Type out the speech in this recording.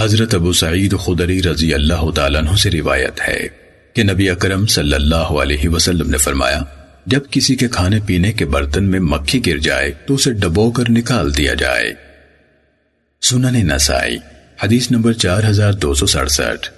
حضرت ابو سعید خدری رضی اللہ تعالیٰ عنہ سے روایت ہے کہ نبی اکرم صلی اللہ علیہ وسلم نے فرمایا، جب کسی کے کھانے پینے کے برتن میں مکھی گر جائے تو اسے ڈبو کر نکال دیا جائے۔ سنن نسائی، حدیث نمبر چار ہزار دو سو سڑسٹھ۔